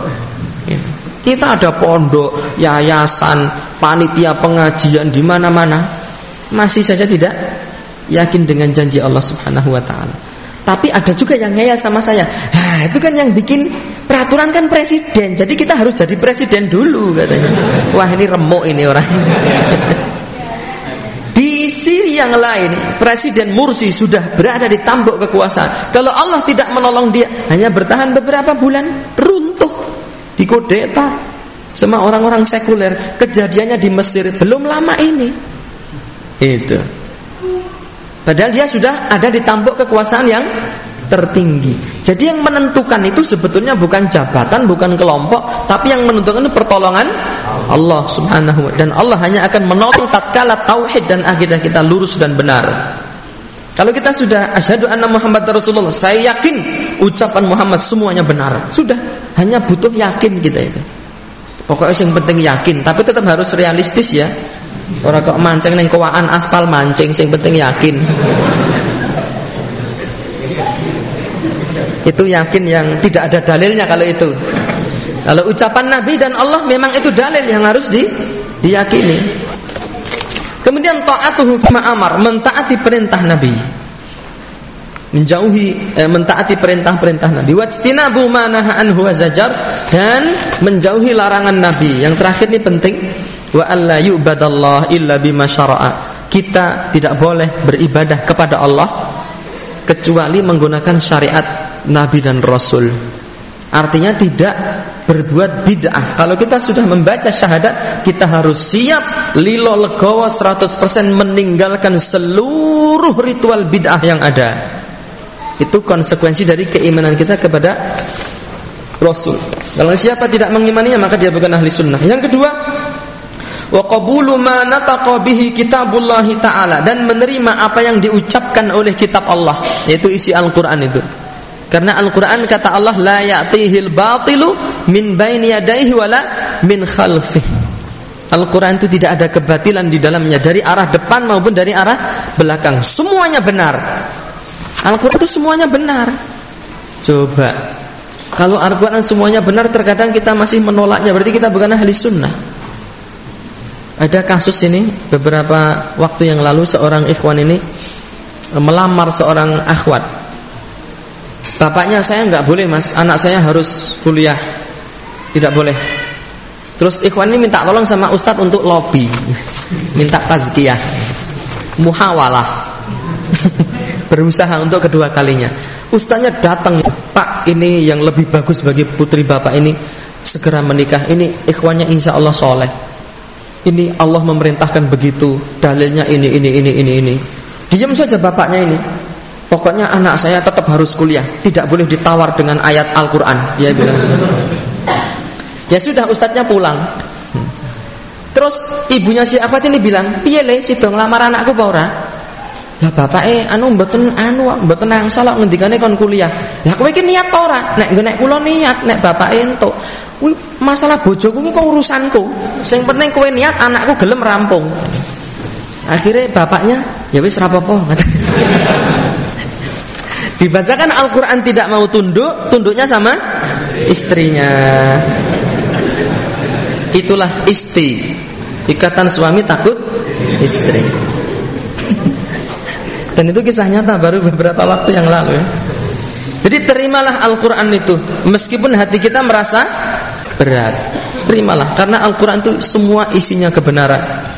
Kita ada pondok, yayasan, panitia pengajian di mana-mana, masih saja tidak yakin dengan janji Allah Subhanahu wa taala. Tapi ada juga yang ngeyel sama saya. Nah, itu kan yang bikin peraturan kan presiden. Jadi kita harus jadi presiden dulu katanya. Wah, ini remuk ini orang. di sisi yang lain, Presiden Mursi sudah berada di tambuk kekuasaan. Kalau Allah tidak menolong dia, hanya bertahan beberapa bulan, runtuh, dikodeta sama orang-orang sekuler. Kejadiannya di Mesir belum lama ini. Itu. Padahal dia sudah ada di tampuk kekuasaan yang tertinggi. Jadi yang menentukan itu sebetulnya bukan jabatan, bukan kelompok, tapi yang menentukan itu pertolongan Allah Subhanahu wa dan Allah hanya akan menolong tatkala tauhid dan akidah kita lurus dan benar. Kalau kita sudah asyhadu anna Muhammad Rasulullah, saya yakin ucapan Muhammad semuanya benar. Sudah, hanya butuh yakin kita itu. Pokoknya yang penting yakin, tapi tetap harus realistis ya. Orang kok mancing neng kewaan aspal mancing sing penting yakin. itu yakin yang tidak ada dalilnya kalau itu. Kalau ucapan Nabi dan Allah memang itu dalil yang harus di, diyakini. Kemudian taatuhu fima amar, mentaati perintah Nabi. Menjauhi eh, mentaati perintah-perintah Nabi. Wajtinabu ma anhu zajar dan menjauhi larangan Nabi. Yang terakhir ini penting wa alla yu'badallah illa bima syara'a. Kita tidak boleh beribadah kepada Allah kecuali menggunakan syariat Nabi dan Rasul. Artinya tidak berbuat bid'ah. Kalau kita sudah membaca syahadat, kita harus siap lilo legowo 100% meninggalkan seluruh ritual bid'ah yang ada. Itu konsekuensi dari keimanan kita kepada Rasul. Kalau siapa tidak mengimaninya maka dia bukan ahli sunnah. Yang kedua, wa qabulu ma nataqa bihi kitabullah taala dan menerima apa yang diucapkan oleh kitab Allah yaitu isi Al-Qur'an itu. Karena Al-Qur'an kata Allah la ya'tihil batilu min baini yadayhi wala min khalfihi. Al-Quran itu tidak ada kebatilan di dalamnya dari arah depan maupun dari arah belakang. Semuanya benar. Al-Quran itu semuanya benar. Coba. Kalau Al-Quran semuanya benar, terkadang kita masih menolaknya. Berarti kita bukan ahli sunnah. Ada kasus ini beberapa waktu yang lalu seorang ikhwan ini e, melamar seorang akhwat. Bapaknya saya nggak boleh mas, anak saya harus kuliah, tidak boleh. Terus ikhwan ini minta tolong sama ustadz untuk lobby, minta tazkiyah, muhawalah, berusaha untuk kedua kalinya. Ustadznya datang, Pak ini yang lebih bagus bagi putri bapak ini segera menikah. Ini ikhwannya insya Allah soleh ini Allah memerintahkan begitu, dalilnya ini, ini, ini, ini, ini. Diam saja bapaknya ini. Pokoknya anak saya tetap harus kuliah, tidak boleh ditawar dengan ayat Al-Quran. Dia bilang. Ya sudah, ustadznya pulang. Terus ibunya si apa ini bilang, piye le dong lamar anakku baura. Lah bapak eh anu mboten anu mboten nang salah ngendikane kon kuliah. Lah kowe iki niat ora? Nek nek kula niat, nek bapak entuk. Masalah bojoku kuwi kok urusanku. Sing penting kowe niat anakku gelem rampung. Akhirnya bapaknya ya wis rapopo Dibacakan Al-Qur'an tidak mau tunduk, tunduknya sama istrinya. itulah isti. Ikatan suami takut istri. Dan itu kisah nyata baru beberapa waktu yang lalu ya. Jadi terimalah Al-Quran itu. Meskipun hati kita merasa berat. Terimalah. Karena Al-Quran itu semua isinya kebenaran.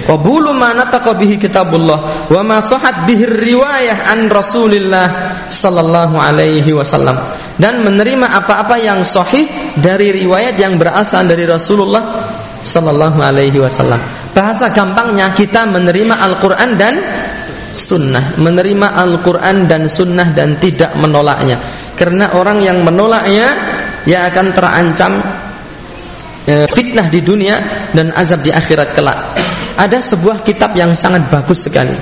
Qabulu ma nataqa bihi kitabullah. Wa ma sahat bihi riwayah an Rasulillah sallallahu alaihi wasallam. Dan menerima apa-apa yang sahih dari riwayat yang berasal dari Rasulullah sallallahu alaihi wasallam. Bahasa gampangnya kita menerima Al-Qur'an dan sunnah, menerima Al-Qur'an dan sunnah dan tidak menolaknya. Karena orang yang menolaknya ia akan terancam e, fitnah di dunia dan azab di akhirat kelak ada sebuah kitab yang sangat bagus sekali.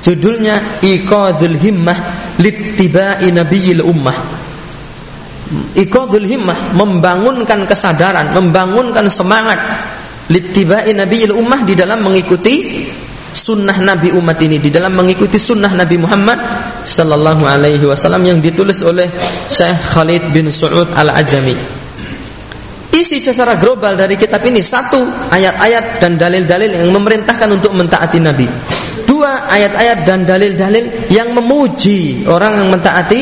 Judulnya Iqadul Himmah Littiba'i Nabiyil Ummah. Iqadul Himmah membangunkan kesadaran, membangunkan semangat littiba'i Nabiyil Ummah di dalam mengikuti sunnah Nabi umat ini di dalam mengikuti sunnah Nabi Muhammad sallallahu alaihi wasallam yang ditulis oleh Syekh Khalid bin Su'ud Al-Ajami. Isi secara global dari kitab ini satu ayat-ayat dan dalil-dalil yang memerintahkan untuk mentaati Nabi. Dua ayat-ayat dan dalil-dalil yang memuji orang yang mentaati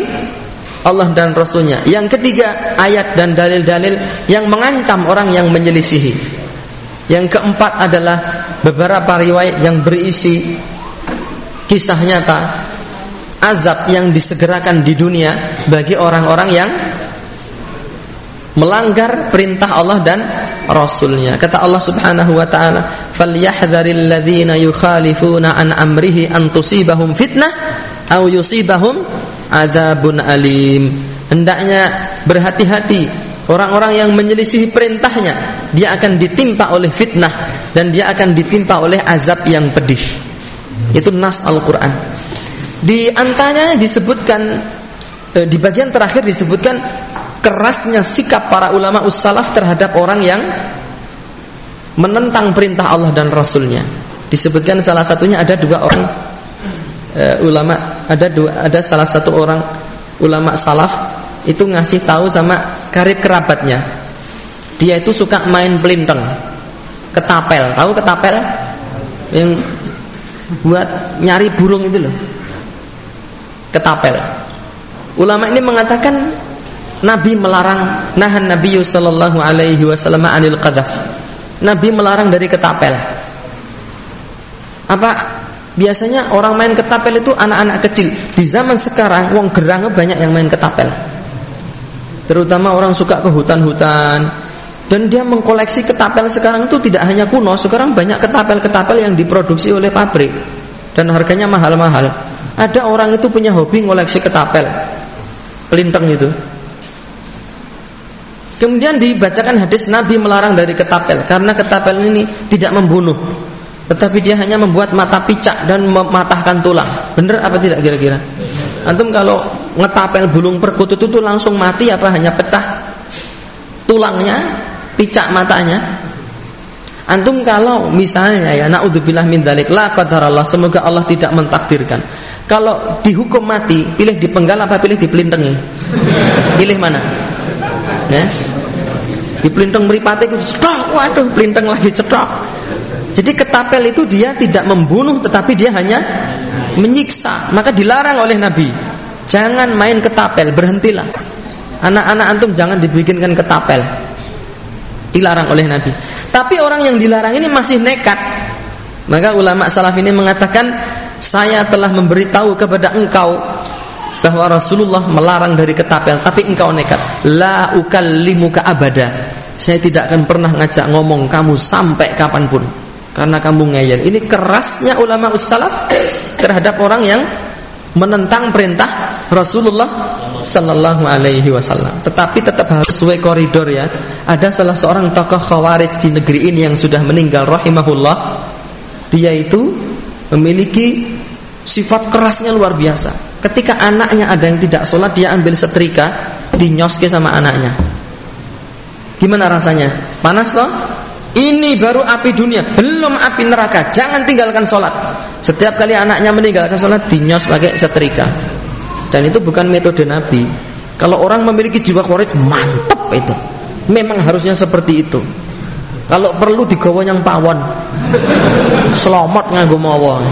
Allah dan Rasulnya. Yang ketiga ayat dan dalil-dalil yang mengancam orang yang menyelisihi. Yang keempat adalah beberapa riwayat yang berisi kisah nyata azab yang disegerakan di dunia bagi orang-orang yang melanggar perintah Allah dan Rasulnya. Kata Allah Subhanahu wa taala, "Falyahdharil ladzina yukhalifuna an amrihi an tusibahum fitnah aw yusibahum adzabun alim." Hendaknya berhati-hati orang-orang yang menyelisihi perintahnya, dia akan ditimpa oleh fitnah dan dia akan ditimpa oleh azab yang pedih. Itu nas Al-Qur'an. Di antaranya disebutkan eh, di bagian terakhir disebutkan kerasnya sikap para ulama ussalaf terhadap orang yang menentang perintah Allah dan Rasulnya. Disebutkan salah satunya ada dua orang uh, ulama, ada dua, ada salah satu orang ulama salaf itu ngasih tahu sama karib kerabatnya. Dia itu suka main pelinteng, ketapel. Tahu ketapel? Yang buat nyari burung itu loh. Ketapel. Ulama ini mengatakan Nabi melarang nahan Nabi sallallahu alaihi wasallam anil qadzaf. Nabi melarang dari ketapel. Apa biasanya orang main ketapel itu anak-anak kecil. Di zaman sekarang wong gerang banyak yang main ketapel. Terutama orang suka ke hutan-hutan dan dia mengkoleksi ketapel sekarang itu tidak hanya kuno, sekarang banyak ketapel-ketapel yang diproduksi oleh pabrik dan harganya mahal-mahal. Ada orang itu punya hobi ngoleksi ketapel. Pelintang itu Kemudian dibacakan hadis Nabi melarang dari ketapel karena ketapel ini tidak membunuh, tetapi dia hanya membuat mata picak dan mematahkan tulang. Benar apa tidak kira-kira? Antum kalau ngetapel bulung perkutut itu langsung mati apa hanya pecah tulangnya, picak matanya? Antum kalau misalnya ya naudzubillah min dzalik la qadarallah semoga Allah tidak mentakdirkan. Kalau dihukum mati, pilih dipenggal apa pilih dipelintengi? Pilih mana? Ya. Di pelintang meripati itu cetok, waduh pelintang lagi cetok. Jadi ketapel itu dia tidak membunuh tetapi dia hanya menyiksa. Maka dilarang oleh Nabi. Jangan main ketapel, berhentilah. Anak-anak antum jangan dibikinkan ketapel. Dilarang oleh Nabi. Tapi orang yang dilarang ini masih nekat. Maka ulama salaf ini mengatakan, saya telah memberitahu kepada engkau bahwa Rasulullah melarang dari ketapel tapi engkau nekat la ukallimuka abada saya tidak akan pernah ngajak ngomong kamu sampai kapan pun karena kamu ngeyel ini kerasnya ulama ussalaf terhadap orang yang menentang perintah Rasulullah Sallallahu Alaihi Wasallam. Tetapi tetap harus sesuai koridor ya. Ada salah seorang tokoh khawarij di negeri ini yang sudah meninggal rahimahullah. Dia itu memiliki sifat kerasnya luar biasa. Ketika anaknya ada yang tidak sholat, dia ambil setrika, dinyoske sama anaknya. Gimana rasanya? Panas loh? Ini baru api dunia, belum api neraka. Jangan tinggalkan sholat. Setiap kali anaknya meninggalkan sholat, dinyos pakai setrika. Dan itu bukan metode Nabi. Kalau orang memiliki jiwa khawarij, mantap itu. Memang harusnya seperti itu. Kalau perlu digawa yang pawon. Selomot nganggo mawa.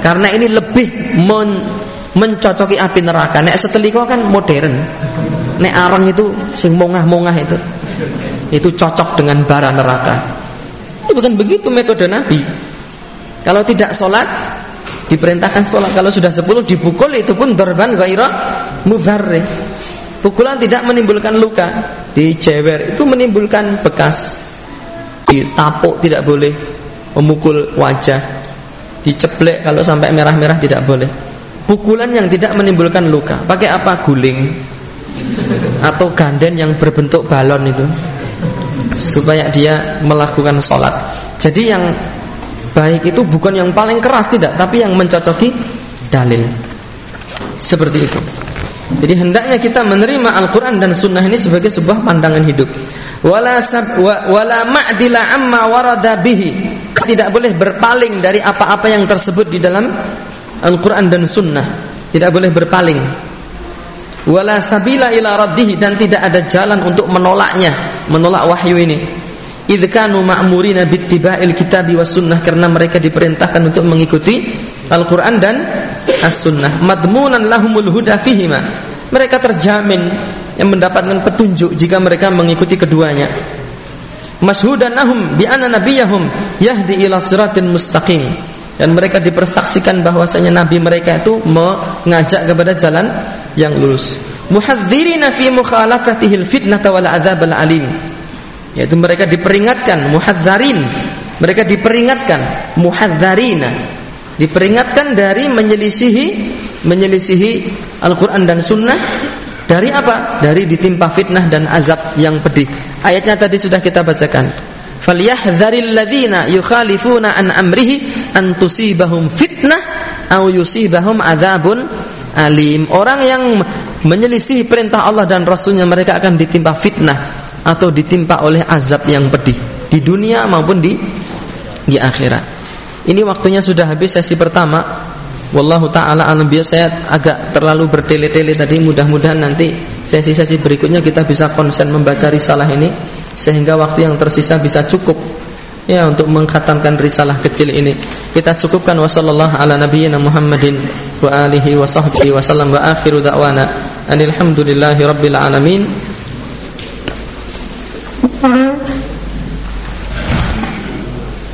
Karena ini lebih men mencocoki api neraka. Nek setelika kan modern. Nek arang itu sing mongah-mongah itu itu cocok dengan bara neraka. Itu bukan begitu metode Nabi. Kalau tidak sholat diperintahkan sholat. Kalau sudah sepuluh dipukul itu pun dorban gairah mubarrih. Pukulan tidak menimbulkan luka, dijewer. Itu menimbulkan bekas. Ditapuk tidak boleh. Memukul wajah. Diceplek kalau sampai merah-merah tidak boleh. Pukulan yang tidak menimbulkan luka. Pakai apa? Guling. Atau ganden yang berbentuk balon itu. Supaya dia melakukan sholat. Jadi yang baik itu bukan yang paling keras tidak tapi yang mencocoki dalil. Seperti itu. Jadi hendaknya kita menerima Al-Quran dan Sunnah ini sebagai sebuah pandangan hidup. Wala tidak boleh berpaling dari apa-apa yang tersebut di dalam Al-Qur'an dan Sunnah. Tidak boleh berpaling. Wala sabila ila raddihi. Dan tidak ada jalan untuk menolaknya menolak wahyu ini idh kanu ma'murina bittiba'il kitabi was sunnah karena mereka diperintahkan untuk mengikuti Al-Qur'an dan As-Sunnah madmunan lahumul huda fihima mereka terjamin yang mendapatkan petunjuk jika mereka mengikuti keduanya. Mashudan nahum bi anna nabiyahum yahdi ila siratin mustaqim. Dan mereka dipersaksikan bahwasanya nabi mereka itu mengajak kepada jalan yang lurus. Muhadzirina fi mukhalafatihi fitnah wal adzab al alim. Yaitu mereka diperingatkan muhadzarin. Mereka diperingatkan muhadzarina diperingatkan dari menyelisihi menyelisihi Al-Qur'an dan Sunnah dari apa? Dari ditimpa fitnah dan azab yang pedih. Ayatnya tadi sudah kita bacakan. Falyahdharil ladzina yukhalifuna an amrihi an tusibahum fitnah aw yusibahum adzabun alim. Orang yang menyelisih perintah Allah dan Rasulnya mereka akan ditimpa fitnah atau ditimpa oleh azab yang pedih di dunia maupun di di akhirat. Ini waktunya sudah habis sesi pertama. Wallahu taala alam biar saya agak terlalu bertele-tele tadi mudah-mudahan nanti sesi-sesi berikutnya kita bisa konsen membaca risalah ini sehingga waktu yang tersisa bisa cukup ya untuk mengkhatamkan risalah kecil ini. Kita cukupkan wasallallahu ala nabiyyina Muhammadin wa alihi wa sahbihi wa sallam wa akhiru da'wana alhamdulillahi rabbil alamin. Uh-huh.